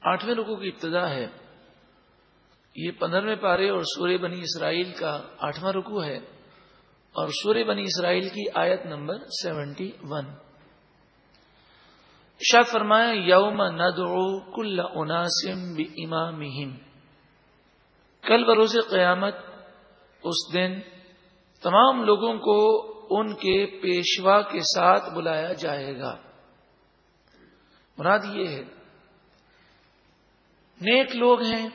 آٹھویں رکو کی ابتدا ہے۔ یہ پندرہویں پارے اور سورہ بنی اسرائیل کا آٹھواں رکو ہے اور سورہ بنی اسرائیل کی آیت نمبر سیونٹی ون۔ شاہ فرمایا، یوم ندعو کل اناسم بھی کل بروز قیامت، اس دن تمام لوگوں کو ان کے پیشوا کے ساتھ بلایا جائے گا۔ مراد یہ ہے نیک لوگ ہیں،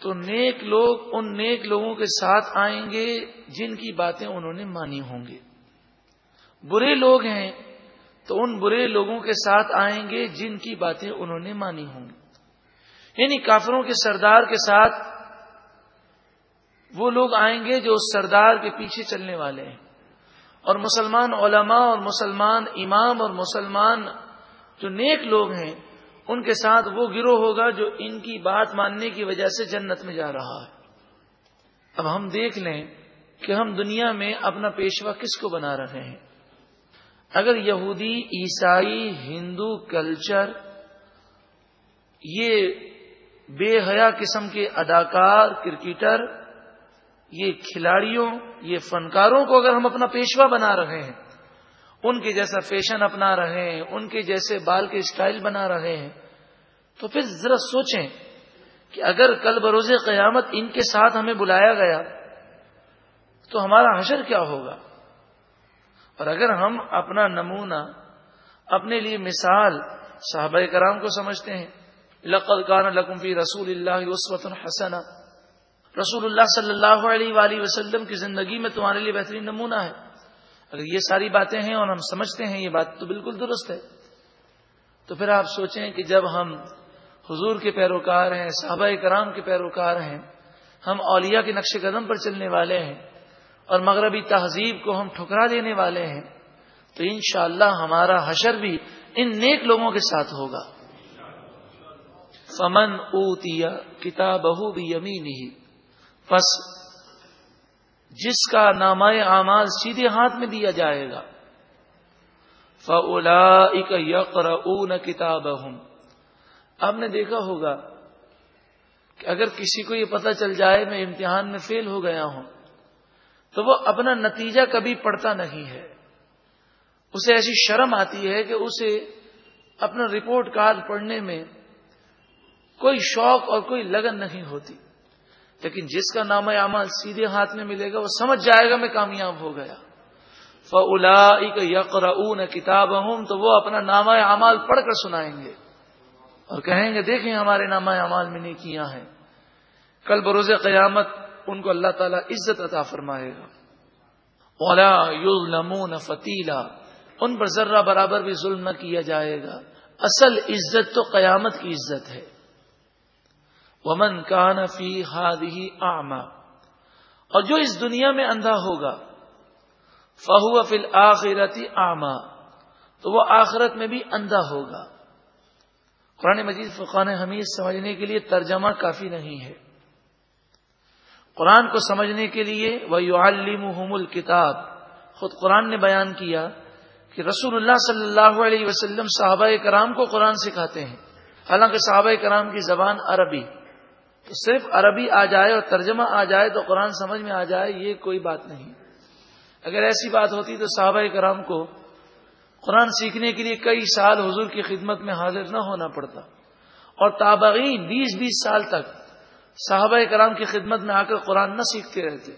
تو نیک لوگ ان نیک لوگوں کے ساتھ آئیں گے جن کی باتیں انہوں نے مانی ہوں گے برے لوگ ہیں، تو ان برے لوگوں کے ساتھ آئیں گے جن کی باتیں انہوں نے مانی ہوں گی۔ یعنی کافروں کے سردار کے ساتھ وہ لوگ آئیں گے جو اس سردار کے پیچھے چلنے والے ہیں۔ اور مسلمان علماء اور مسلمان امام اور مسلمان جو نیک لوگ ہیں ان کے ساتھ وہ گروہ ہوگا جو ان کی بات ماننے کی وجہ سے جنت میں جا رہا ہے۔ اب ہم دیکھ لیں کہ ہم دنیا میں اپنا پیشوا کس کو بنا رہے ہیں۔ اگر یہودی، عیسائی، ہندو، کلچر، یہ بے حیا قسم کے اداکار، کرکٹر، یہ کھلاڑیوں، یہ فنکاروں کو اگر ہم اپنا پیشوا بنا رہے ہیں ان کے جیسا فیشن اپنا رہے ہیں، ان کے جیسے بال کے اسٹائل بنا رہے ہیں۔ تو پھر ذرا سوچیں کہ اگر کل بروز قیامت ان کے ساتھ ہمیں بلایا گیا، تو ہمارا حشر کیا ہوگا؟ اور اگر ہم اپنا نمونہ، اپنے لیے مثال صحابہ کرام کو سمجھتے ہیں، لقد کان لکم فی رسول اللہ عصوت الحسن رسول اللہ صلی اللہ علیہ وآلہ وسلم کی زندگی میں تمہارے لیے بہترین نمونہ ہے۔ اگر یہ ساری باتیں ہیں اور ہم سمجھتے ہیں یہ بات تو بالکل درست ہے۔ تو پھر آپ سوچیں کہ جب ہم حضور کے پیروکار ہیں، صحابہ کرام کے پیروکار ہیں، ہم اولیاء کے نقش قدم پر چلنے والے ہیں اور مغربی تہذیب کو ہم ٹھکرا دینے والے ہیں، تو انشاءاللہ ہمارا حشر بھی ان نیک لوگوں کے ساتھ ہوگا۔ فمن اوتیا کتاب بھی یمین ہی پس جس کا نام اعمال سیدھے ہاتھ میں دیا جائے گا۔ فلا یقر اون کتاب آپ نے دیکھا ہوگا کہ اگر کسی کو یہ پتا چل جائے میں امتحان میں فیل ہو گیا ہوں، تو وہ اپنا نتیجہ کبھی پڑھتا نہیں ہے۔ اسے ایسی شرم آتی ہے کہ اسے اپنا رپورٹ کارڈ پڑھنے میں کوئی شوق اور کوئی لگن نہیں ہوتی۔ لیکن جس کا نام اعمال سیدھے ہاتھ میں ملے گا، وہ سمجھ جائے گا میں کامیاب ہو گیا۔ فلا یقر کتاب تو وہ اپنا نام اعمال پڑھ کر سنائیں گے اور کہیں گے، دیکھیں ہمارے نامہ اعمال میں نیکیاں ہیں۔ کل بروز قیامت ان کو اللہ تعالیٰ عزت عطا فرمائے گا۔ اولا یو فتیلا ان پر ذرہ برابر بھی ظلم نہ کیا جائے گا۔ اصل عزت تو قیامت کی عزت ہے۔ ومن کان فی ہاد ہی اور جو اس دنیا میں اندھا ہوگا فہو فل آخرتی آما تو وہ آخرت میں بھی اندھا ہوگا۔ قرآن مجید فقان حمید سمجھنے کے لیے ترجمہ کافی نہیں ہے۔ قرآن کو سمجھنے کے لیے وہ یو الکتاب خود قرآن نے بیان کیا کہ رسول اللہ صلی اللہ علیہ وسلم صحابہ کرام کو قرآن سکھاتے ہیں۔ حالانکہ صحابہ کرام کی زبان عربی۔ تو صرف عربی آ جائے اور ترجمہ آ جائے تو قرآن سمجھ میں آ جائے، یہ کوئی بات نہیں۔ اگر ایسی بات ہوتی تو صحابہ کرام کو قرآن سیکھنے کے لیے کئی سال حضور کی خدمت میں حاضر نہ ہونا پڑتا۔ اور تابعین بیس بیس سال تک صحابہ کرام کی خدمت میں آ کر قرآن نہ سیکھتے رہتے۔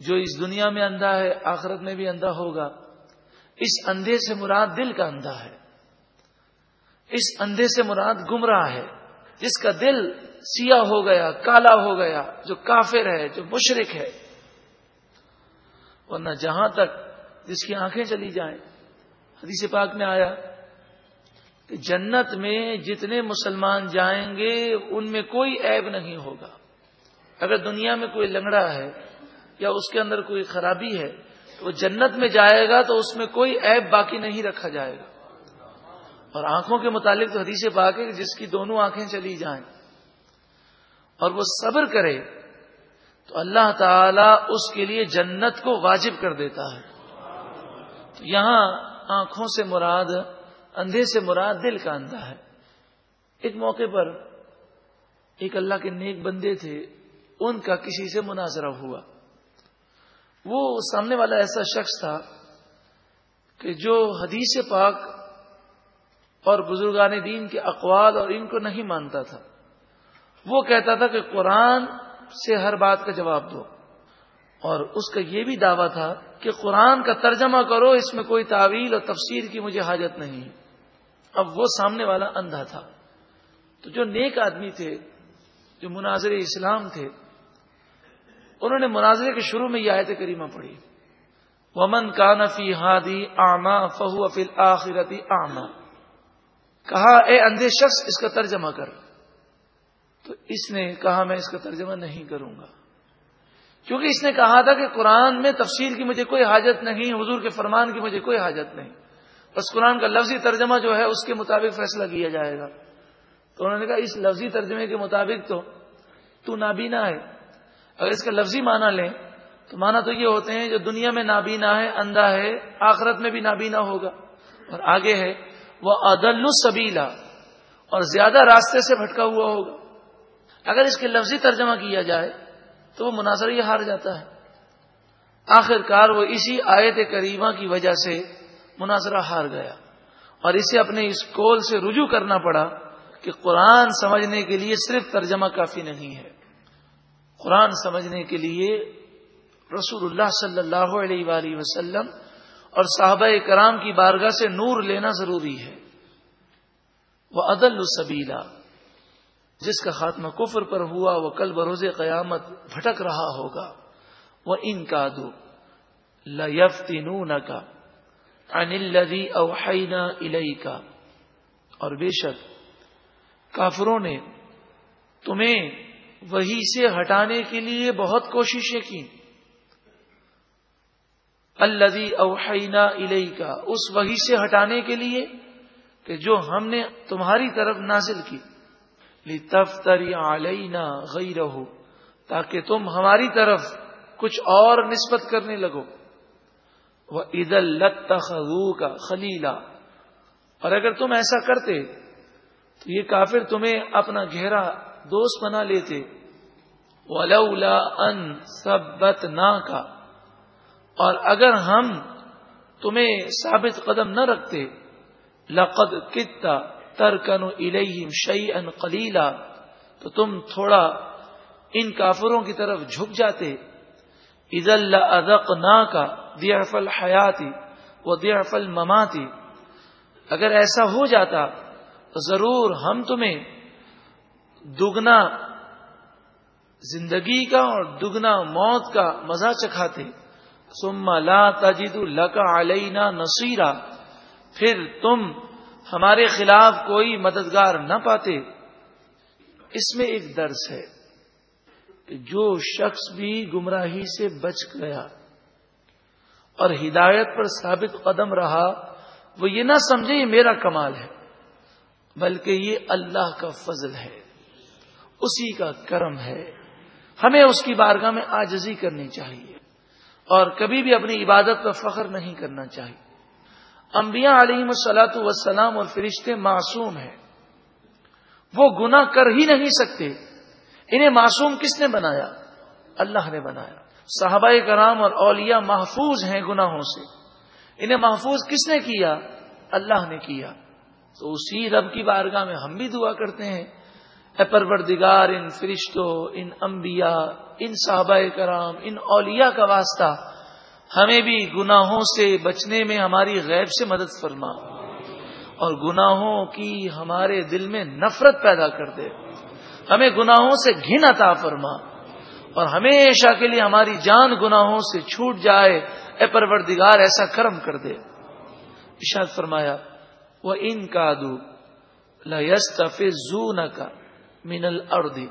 جو اس دنیا میں اندھا ہے، آخرت میں بھی اندھا ہوگا۔ اس اندھے سے مراد دل کا اندھا ہے۔ اس اندھے سے مراد گمراہ ہے۔ جس کا دل سیاہ ہو گیا، کالا ہو گیا، جو کافر ہے، جو مشرق ہے، ورنہ جہاں تک جس کی آنکھیں چلی جائیں۔ حدیث پاک میں آیا کہ جنت میں جتنے مسلمان جائیں گے، ان میں کوئی عیب نہیں ہوگا۔ اگر دنیا میں کوئی لنگڑا ہے یا اس کے اندر کوئی خرابی ہے، تو وہ جنت میں جائے گا تو اس میں کوئی عیب باقی نہیں رکھا جائے گا۔ اور آنکھوں کے متعلق تو حدیث پاک ہے جس کی دونوں آنکھیں چلی جائیں اور وہ صبر کرے تو اللہ تعالی اس کے لیے جنت کو واجب کر دیتا ہے۔ یہاں آنکھوں سے مراد، اندھے سے مراد دل کا اندھا ہے۔ ایک موقع پر ایک اللہ کے نیک بندے تھے، ان کا کسی سے مناظرہ ہوا۔ وہ سامنے والا ایسا شخص تھا کہ جو حدیث پاک اور بزرگان دین کے اقوال اور ان کو نہیں مانتا تھا۔ وہ کہتا تھا کہ قرآن سے ہر بات کا جواب دو۔ اور اس کا یہ بھی دعویٰ تھا کہ قرآن کا ترجمہ کرو، اس میں کوئی تعویل اور تفسیر کی مجھے حاجت نہیں۔ اب وہ سامنے والا اندھا تھا۔ تو جو نیک آدمی تھے، جو مناظر اسلام تھے، انہوں نے مناظرے کے شروع میں یہ آیت کریمہ پڑھی۔ ومن کا نفی ہادی آما فہو افل آخرتی آما کہا، اے اندھے شخص، اس کا ترجمہ کر. تو اس نے کہا، میں اس کا ترجمہ نہیں کروں گا. کیونکہ اس نے کہا تھا کہ قرآن میں تفصیل کی مجھے کوئی حاجت نہیں، حضور کے فرمان کی مجھے کوئی حاجت نہیں۔ بس قرآن کا لفظی ترجمہ جو ہے، اس کے مطابق فیصلہ کیا جائے گا۔ تو انہوں نے کہا، اس لفظی ترجمے کے مطابق تو تو نابینا ہے۔ اگر اس کا لفظی معنی لیں، تو مانا تو یہ ہوتے ہیں، جو دنیا میں نابینا ہے، اندھا ہے، آخرت میں بھی نابینا ہوگا اور آگے ہے۔ وہ عدل السبیلا، اور زیادہ راستے سے بھٹکا ہوا ہوگا۔ اگر اس کے لفظی ترجمہ کیا جائے تو وہ مناظر یہ ہار جاتا ہے۔ آخر کار وہ اسی آیت کریمہ کی وجہ سے مناظرہ ہار گیا، اور اسے اپنے اس کول سے رجوع کرنا پڑا کہ قرآن سمجھنے کے لیے صرف ترجمہ کافی نہیں ہے۔ قرآن سمجھنے کے لیے رسول اللہ صلی اللہ علیہ وآلہ وسلم اور صحابہ کرام کی بارگاہ سے نور لینا ضروری ہے۔ وہ عدل السبیلا جس کا خاتمہ کفر پر ہوا، وہ کل بروز قیامت بھٹک رہا ہوگا۔ وہ ان کا دو لفتی کا انلدی اوحینا الئی کا اور بے شک، کافروں نے تمہیں وہی سے ہٹانے کے لیے بہت کوششیں کی الدی اوحینا الئی کا اس وہی سے ہٹانے کے لیے کہ جو ہم نے تمہاری طرف نازل کی۔ تفتری علینا غیر تاکہ تم ہماری طرف کچھ اور نسبت کرنے لگو۔ وہ عید الخو کا خلیلا اور اگر تم ایسا کرتے تو یہ کافر تمہیں اپنا گہرا دوست بنا لیتے۔ ولولا ان سبت نا کا اور اگر ہم تمہیں ثابت قدم نہ رکھتے، لقد کتا ترکن الیہم شیئا قلیلا، تو تم تھوڑا ان کافروں کی طرف جھک جاتے۔ عز اللہ نا کا دیاف الحیاتی و دیاف المماتی اگر ایسا ہو جاتا تو ضرور ہم تمہیں دگنا زندگی کا اور دگنا موت کا مزہ چکھاتے۔ سما لا تجد لکا علینا نصیرا پھر تم ہمارے خلاف کوئی مددگار نہ پاتے۔ اس میں ایک درس ہے کہ جو شخص بھی گمراہی سے بچ گیا اور ہدایت پر ثابت قدم رہا، وہ یہ نہ سمجھے یہ میرا کمال ہے، بلکہ یہ اللہ کا فضل ہے، اسی کا کرم ہے۔ ہمیں اس کی بارگاہ میں آجزی کرنی چاہیے۔ اور کبھی بھی اپنی عبادت پر فخر نہیں کرنا چاہیے۔ انبیاء علیہ سلاۃ وسلام اور فرشتے معصوم ہیں۔ وہ گنا کر ہی نہیں سکتے۔ انہیں معصوم کس نے بنایا؟ اللہ نے بنایا۔ صحابہ کرام اور اولیاء محفوظ ہیں گناہوں سے۔ انہیں محفوظ کس نے کیا؟ اللہ نے کیا۔ تو اسی رب کی بارگاہ میں ہم بھی دعا کرتے ہیں۔ اے پروردگار، ان فرشتوں، ان انبیاء، ان صحابہ کرام، ان اولیاء کا واسطہ ہمیں بھی گناہوں سے بچنے میں ہماری غیب سے مدد فرما اور گناہوں کی ہمارے دل میں نفرت پیدا کر دے۔ ہمیں گناہوں سے گھن عطا فرما اور ہمیشہ کے لیے ہماری جان گناہوں سے چھوٹ جائے۔ اے پروردگار، ایسا کرم کر دے۔ اشاد فرمایا وہ ان کا دو لف زو نہ کا من الردی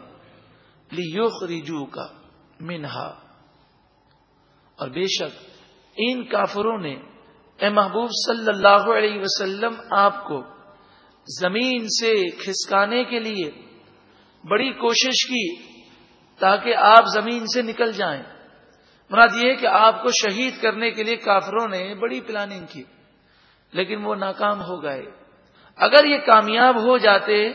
لیو کا منہا۔ اور بے شک ان کافروں نے اے محبوب صلی اللہ علیہ وسلم آپ کو زمین سے کھسکانے کے لیے بڑی کوشش کی تاکہ آپ زمین سے نکل جائیں۔ مراد یہ کہ آپ کو شہید کرنے کے لیے کافروں نے بڑی پلاننگ کی، لیکن وہ ناکام ہو گئے۔ اگر یہ کامیاب ہو جاتے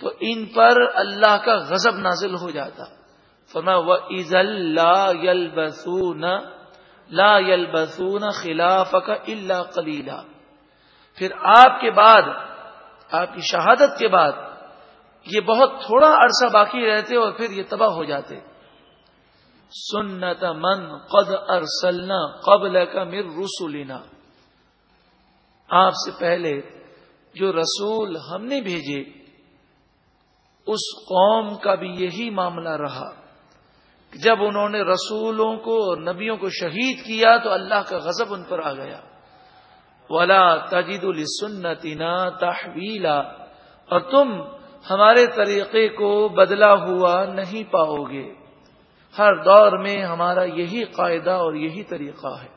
تو ان پر اللہ کا غضب نازل ہو جاتا۔ فرما و عز اللہ یل بسون لا یل بسون خلاف کا اللہ کلیلہ پھر آپ کے بعد، آپ کی شہادت کے بعد یہ بہت تھوڑا عرصہ باقی رہتے اور پھر یہ تباہ ہو جاتے۔ سنت من قد ارسلنا قبل کا مر رسولنا آپ سے پہلے جو رسول ہم نے بھیجے اس قوم کا بھی یہی معاملہ رہا۔ جب انہوں نے رسولوں کو اور نبیوں کو شہید کیا تو اللہ کا غضب ان پر آ گیا۔ ولا تجید السنتنا تحویلا اور تم ہمارے طریقے کو بدلا ہوا نہیں پاؤ گے۔ ہر دور میں ہمارا یہی قاعدہ اور یہی طریقہ ہے۔